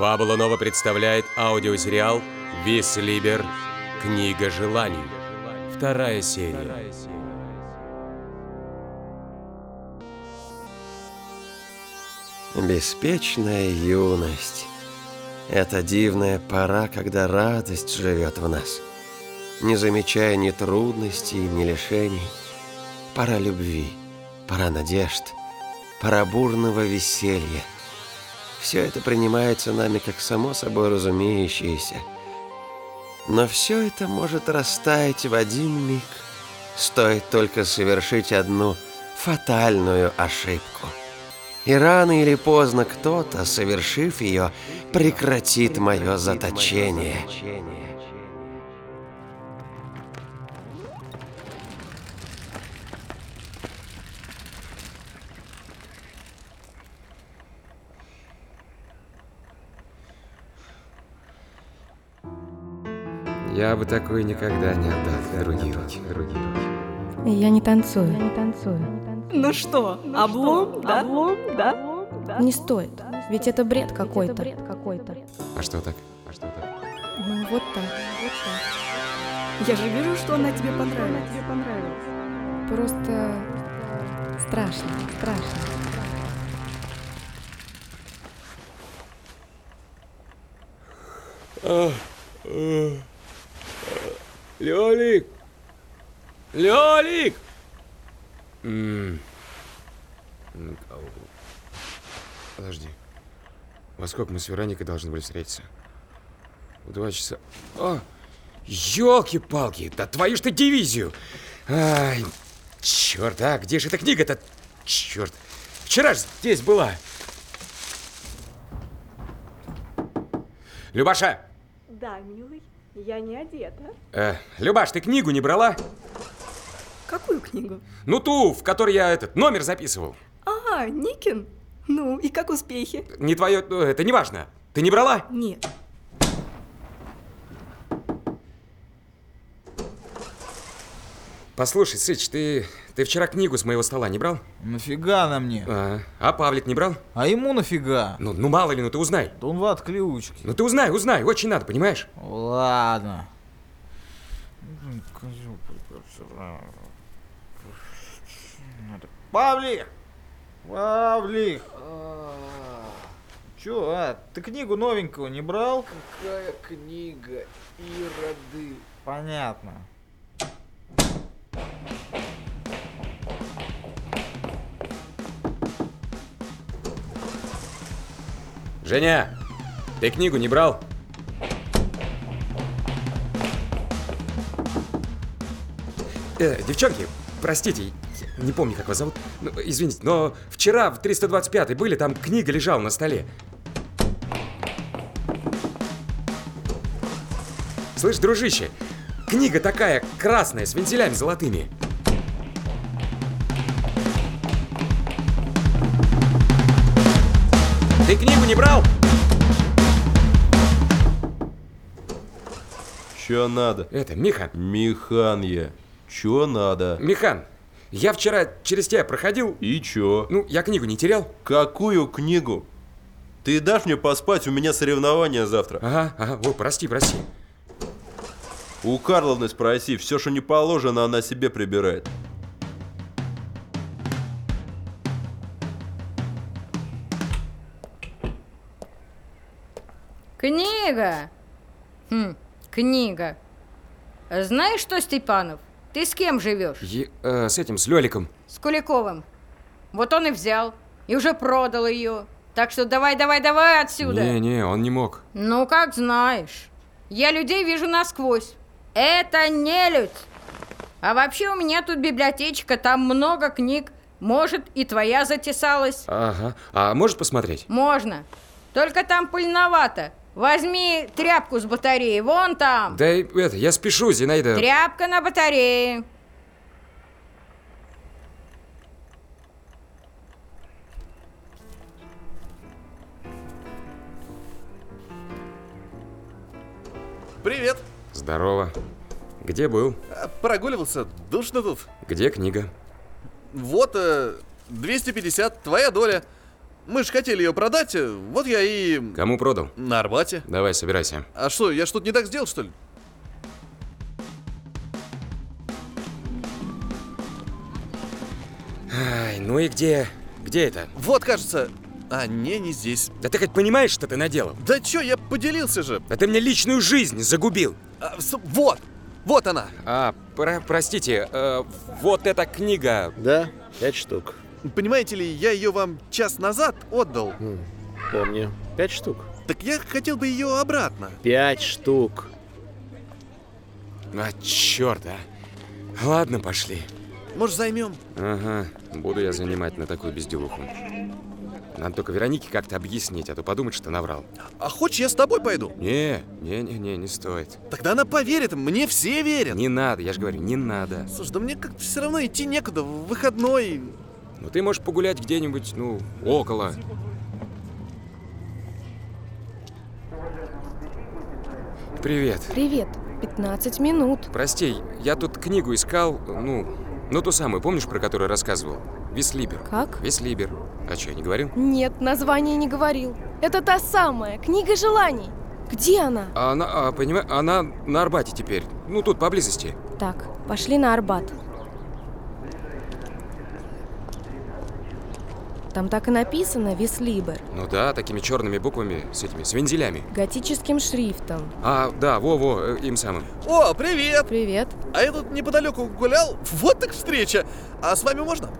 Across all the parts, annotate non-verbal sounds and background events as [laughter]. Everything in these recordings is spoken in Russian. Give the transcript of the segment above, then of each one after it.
Фабула Нова представляет аудиосериал «Вис Либер. Книга желаний». Вторая серия. Беспечная юность. Это дивная пора, когда радость живет в нас, не замечая ни трудностей, ни лишений. Пора любви, пора надежд, пора бурного веселья. Все это принимается нами как само собой разумеющееся. Но все это может растаять в один миг, стоит только совершить одну фатальную ошибку. И рано или поздно кто-то, совершив ее, прекратит мое заточение. Я бы такой никогда не отдал другие руки. Я не танцую. Я не танцую. Ну что, облом, да? Облом, да? Не стоит. Ведь это бред какой-то. А что так? А что так? Ну вот так. Вот так. Я же вижу, что она тебе понравилась. Тебе понравилась. Просто страшно, страшно. Лёлик! Лёлик! Подожди. Во сколько мы с Вероникой должны были встретиться? В два часа. А! Ёлки-палки! Да твою ж ты дивизию! Ай, черт, а где же эта книга-то? Черт! Вчера ж здесь была! Любаша! Да, милый, я не одета. Э, Любаш, ты книгу не брала? Какую книгу? Ну ту, в которой я этот номер записывал. А, Никин. Ну, и как успехи? Не твое, ну, это не важно. Ты не брала? Нет. Послушай, Сыч, ты, ты вчера книгу с моего стола не брал? Нафига на мне? А, а Павлик не брал? А ему нафига? Ну, ну мало ли, ну ты узнай. Да он в отключке. Ну ты узнай, узнай, очень надо, понимаешь? Ладно. Павлик! Павлик! Чё, а, ты книгу новенького не брал? Какая книга Ироды? Понятно. Женя, ты книгу не брал? Э, девчонки, простите, не помню, как вас зовут. Ну, извините, но вчера в 325 были, там книга лежала на столе. Слышь, дружище, книга такая красная, с вензелями золотыми. Ты книгу не брал? Чё надо? Это, Миха, Михан я. Чё надо? Михан, я вчера через тебя проходил. И чё? Ну, я книгу не терял. Какую книгу? Ты дашь мне поспать, у меня соревнования завтра. Ага, ага, о, прости, прости. У Карловны спроси, все, что не положено, она себе прибирает. Книга. Хм, книга. Знаешь что, Степанов? Ты с кем живешь? Е- э, с этим, с Лёликом. С Куликовым. Вот он и взял. И уже продал ее. Так что давай, давай, давай отсюда. Не-не, он не мог. Ну, как знаешь. Я людей вижу насквозь. Это не людь. А вообще у меня тут библиотечка, там много книг. Может, и твоя затесалась. Ага. А можешь посмотреть? Можно. Только там пыльновато. Возьми тряпку с батареи, вон там. Да и это, я спешу, Зинаида. Тряпка на батарее. Привет. Здорово. Где был? А, Прогуливался, душно тут. Где книга? Вот, э, 250, твоя доля. Мы же хотели ее продать, э, вот я и... Кому продал? На Арбате. Давай, собирайся. А что, я что-то не так сделал, что ли? Ай, ну и где? Где это? Вот, кажется... А, не, не здесь. Да ты хоть понимаешь, что ты наделал? Да чё, я поделился же. Да ты мне личную жизнь загубил. А, с- вот, вот она. А, про- простите, э, вот эта книга. Да, пять штук. Понимаете ли, я ее вам час назад отдал. Помню. Пять штук. Так я хотел бы ее обратно. Пять штук. А, черт, а. Ладно, пошли. Может, займем? Ага, буду я занимать на такую безделуху. Надо только Веронике как-то объяснить, а то подумать, что наврал. А хочешь, я с тобой пойду? Не, не, не, не, не стоит. Тогда она поверит, мне все верят. Не надо, я же говорю, не надо. Слушай, да мне как-то все равно идти некуда, в выходной. Ну ты можешь погулять где-нибудь, ну, около. Привет. Привет. 15 минут. Прости, я тут книгу искал, ну, ну ту самую, помнишь, про которую рассказывал? Веслибер. Как? Веслибер. А что, я не говорил? Нет, название не говорил. Это та самая, книга желаний. Где она? А она, а, понимаешь, она на Арбате теперь. Ну, тут поблизости. Так, пошли на Арбат. Там так и написано «Вислибер» Ну да, такими черными буквами, с этими, с вензелями. готическим шрифтом. А, да, во-во, э, им самым. О, привет! Привет. А я тут неподалеку гулял, вот так встреча. А с вами можно?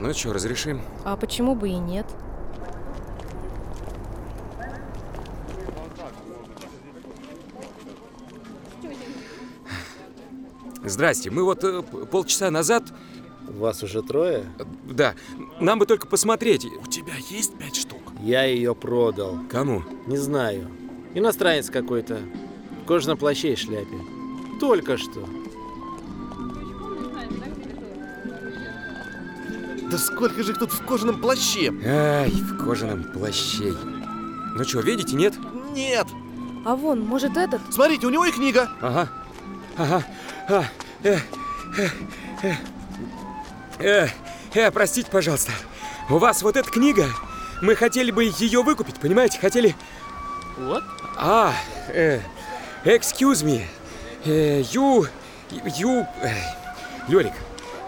Ну что, разрешим? А почему бы и нет? Здрасте, мы вот э, полчаса назад, Вас уже трое? да, нам бы только посмотреть. У тебя есть пять штук? Я ее продал. Кому? Не знаю. Иностранец какой-то. В кожаном плаще и шляпе. Только что. Да сколько же их тут в кожаном плаще? Ай, в кожаном плаще. Ну что, видите, нет? Нет! А вон, может этот? Смотрите, у него и книга. Ага, ага, а, э, э, э, э, э, простите, пожалуйста. У вас вот эта книга, мы хотели бы ее выкупить, понимаете? Хотели... Вот? А, э, excuse me. Э, you... You... Э, Лёлик,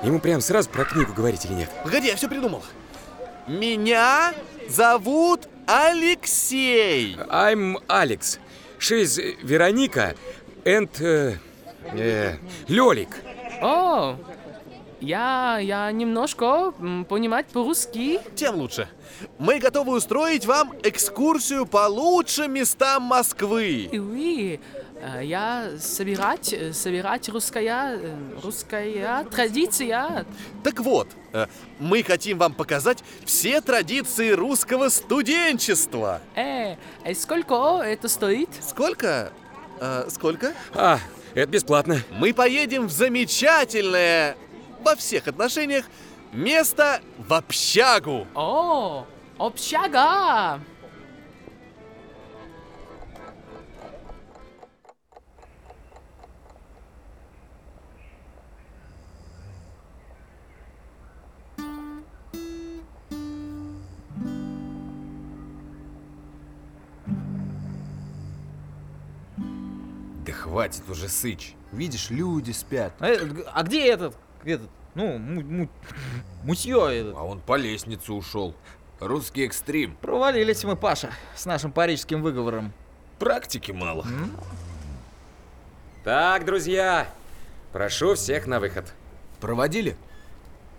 ему прям сразу про книгу говорить или нет? Погоди, я все придумал. Меня зовут Алексей. I'm Alex. She's Вероника and... Э, э, Лёлик. О, я, я немножко понимать по-русски. Тем лучше. Мы готовы устроить вам экскурсию по лучшим местам Москвы. И oui, э, я собирать, э, собирать русская, э, русская традиция. Так вот, мы хотим вам показать все традиции русского студенчества. Э, э, сколько это стоит? Сколько? Э, сколько? А, это бесплатно. Мы поедем в замечательное, во всех отношениях, место в общагу. О, общага. Да хватит уже сыч. Видишь, люди спят. А, а где этот? Этот? Ну, му- му- [laughs] мутье этот. А он по лестнице ушел. Русский экстрим. Провалились мы, Паша, с нашим парижским выговором. Практики мало. Так, друзья, прошу всех на выход. Проводили?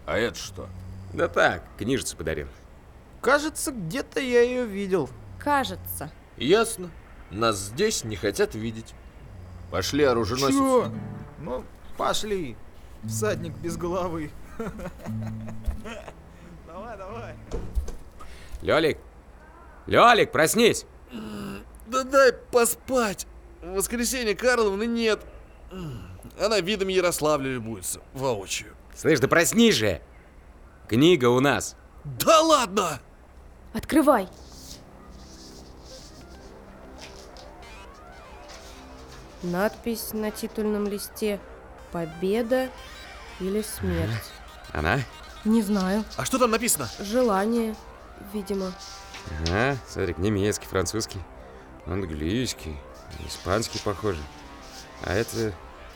А это что? Да так, книжицу подарил. Кажется, где-то я ее видел. Кажется. Ясно. Нас здесь не хотят видеть. Пошли, оруженосец. Чё? Ну, пошли. Всадник без головы. Давай, давай. Лёлик, Лёлик, проснись. Да дай поспать. В воскресенье Карловны нет. Она видом Ярославля любуется воочию. Слышь, да проснись же. Книга у нас. Да ладно! Открывай. Надпись на титульном листе «Победа или смерть». Она? Не знаю. А что там написано? Желание. видимо. Ага, смотри, немецкий, французский, английский, испанский, похоже. А это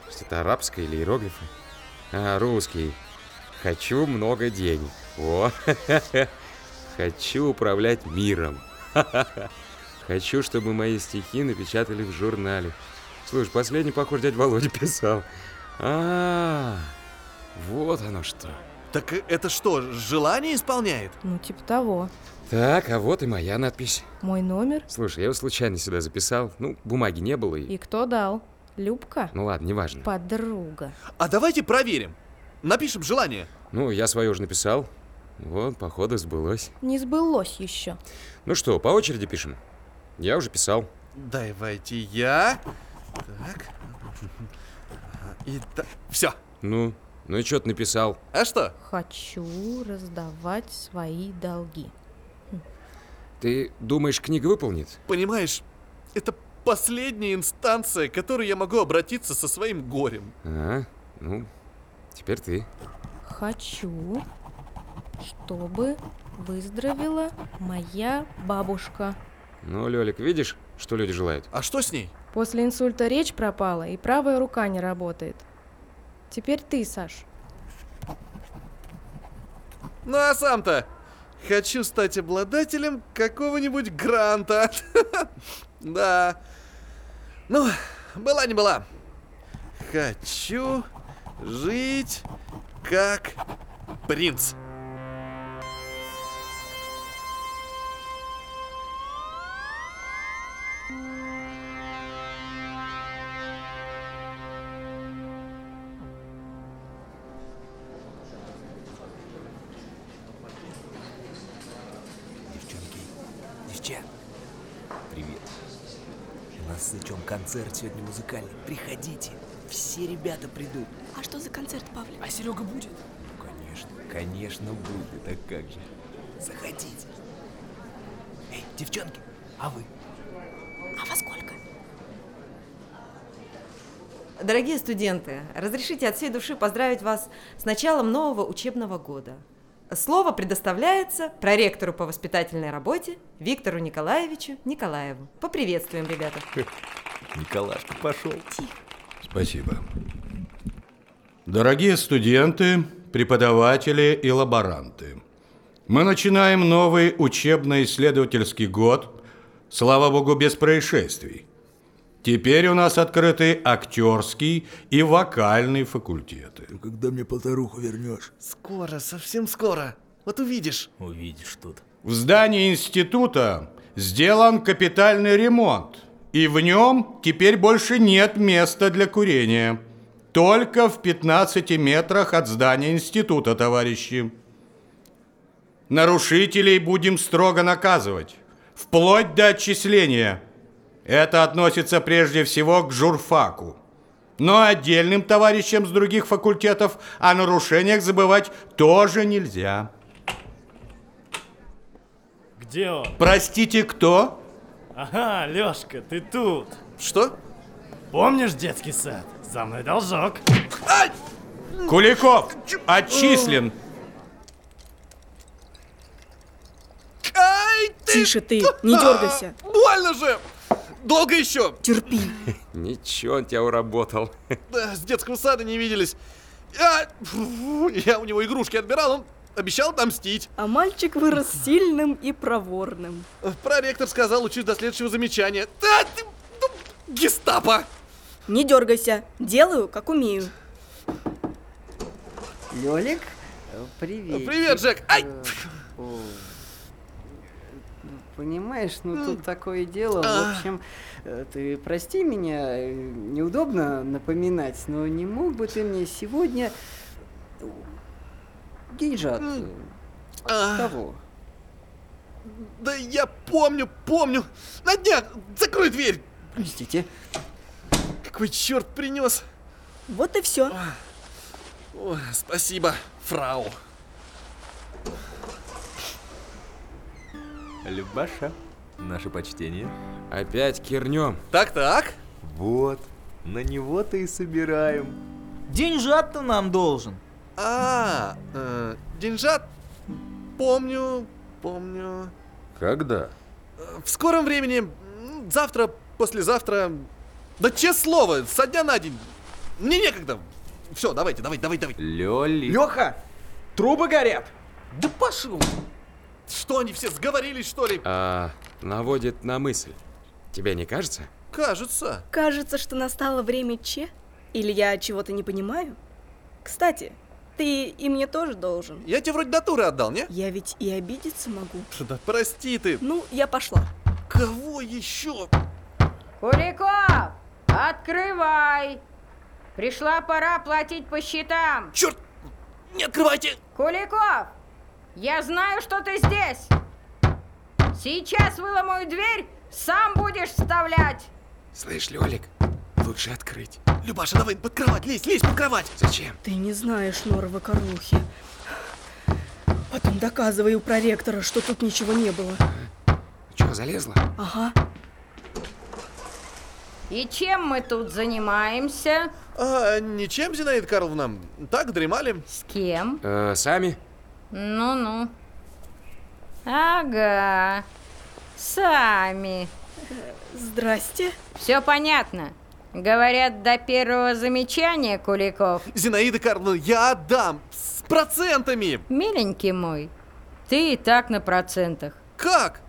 что-то арабское или иероглифы? А, русский. Хочу много денег. О, [laughs] хочу управлять миром. [laughs] Хочу, чтобы мои стихи напечатали в журнале. Слушай, последний, похоже, дядя Володя писал. А, вот оно что. Так это что, желание исполняет? Ну, типа того. Так, а вот и моя надпись. Мой номер. Слушай, я его случайно сюда записал. Ну, бумаги не было и... И кто дал? Любка? Ну ладно, неважно. Подруга. А давайте проверим. Напишем желание. Ну, я свое уже написал. Вот, походу, сбылось. Не сбылось еще. Ну что, по очереди пишем? Я уже писал. Давайте я. Так. И да... Все. Ну, ну и что ты написал? А что? Хочу раздавать свои долги. Ты думаешь, книга выполнит? Понимаешь, это последняя инстанция, к которой я могу обратиться со своим горем. А, ну, теперь ты. Хочу, чтобы выздоровела моя бабушка. Ну, Лёлик, видишь, что люди желают? А что с ней? После инсульта речь пропала, и правая рука не работает. Теперь ты, Саш. Ну а сам-то хочу стать обладателем какого-нибудь гранта. [laughs] Да. Ну, была не была. Хочу жить как принц. Концерт сегодня музыкальный. Приходите, все ребята придут. А что за концерт, Павлик? А Серега будет? Конечно, конечно будет, а как же. Заходите. Эй, девчонки, а вы? А во сколько? Дорогие студенты, разрешите от всей души поздравить вас с началом нового учебного года. Слово предоставляется проректору по воспитательной работе Виктору Николаевичу Николаеву. Поприветствуем, ребята. [laughs] Николашка пошел. Спасибо. Дорогие студенты, преподаватели и лаборанты, мы начинаем новый учебно-исследовательский год, слава богу, без происшествий. Теперь у нас открыты актерский и вокальный факультеты. Когда мне полторуху вернешь? Скоро, совсем скоро. Вот увидишь. Увидишь тут. В здании института сделан капитальный ремонт, и в нем теперь больше нет места для курения. Только в 15 метрах от здания института, товарищи. Нарушителей будем строго наказывать, вплоть до отчисления. Это относится прежде всего к журфаку. Но отдельным товарищам с других факультетов о нарушениях забывать тоже нельзя. Где он? Простите, кто? Ага, Лёшка, ты тут. Что? Помнишь детский сад? За мной должок. Куликов отчислен. Ай, ты... Тише ты, не дергайся. А, больно же! Долго еще? Терпи. [laughs] Ничего, он тебя уработал. Да, с детского сада не виделись. Я, я у него игрушки отбирал, он обещал отомстить. А мальчик вырос сильным и проворным. Проректор сказал, учись до следующего замечания. Да, ты, ну, гестапо! Не дергайся, делаю, как умею. Лёлик, привет. Привет, Джек! Ай! Понимаешь, ну тут такое дело. А. В общем, э, ты прости меня, э, неудобно напоминать, но не мог бы ты мне сегодня деньжат э, А. того? Да я помню, помню. На днях, закрой дверь. Простите. Какой черт принес? Вот и все. Ой, спасибо, фрау. Любаша, наше почтение. Опять кирнем. Так-так. Вот, на него-то и собираем. Деньжат ты нам должен. А, деньжат, помню, помню. Когда? В скором времени, завтра, послезавтра. Да честное слово, со дня на день. Мне некогда. Все, давайте, давайте, давайте, давайте. Лёли. Леха, трубы горят. Да пошел. Что они все сговорились, что ли? А, наводит на мысль. Тебе не кажется? Кажется. Кажется, что настало время Че? Или я чего-то не понимаю? Кстати, ты и мне тоже должен. Я тебе вроде натуры отдал, не? Я ведь и обидеться могу. Да прости ты. Ну, я пошла. Кого еще? Куликов, открывай! Пришла пора платить по счетам. Черт! Не открывайте! Куликов, я знаю, что ты здесь. Сейчас выломаю дверь, сам будешь вставлять. Слышь, Лёлик, лучше открыть. Любаша, давай под кровать, лезь, лезь под кровать. Зачем? Ты не знаешь норовы Карлухи. Потом доказывай у проректора, что тут ничего не было. Чего, залезла? Ага. И чем мы тут занимаемся? А, ничем, Зинаида Карловна. Так, дремали. С кем? Э, сами? Ну-ну. Ага. Сами. Здрасте. Все понятно. Говорят, до первого замечания, Куликов. Зинаида Карловна, я отдам. С процентами. Миленький мой, ты и так на процентах. Как?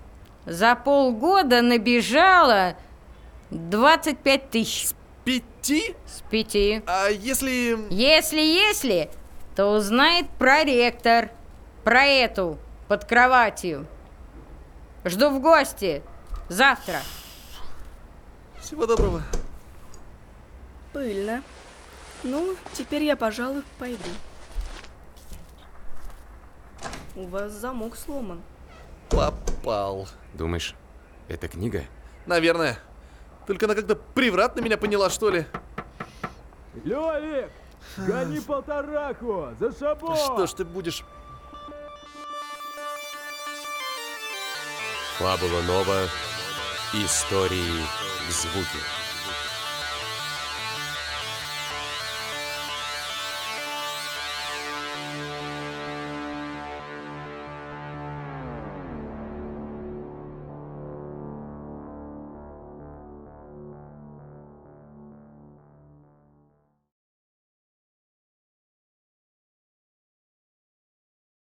За полгода набежало 25 тысяч. Пяти? С пяти. А если... Если, если, то узнает проректор про эту под кроватью. Жду в гости. Завтра. Всего доброго. Пыльно. Ну, теперь я, пожалуй, пойду. У вас замок сломан. Попал. Думаешь, это книга? Наверное. Только она как-то превратно меня поняла, что ли. Лёлик, гони полтораку, за шабо! Что ж ты будешь... Фабула Нова. Истории в звуке.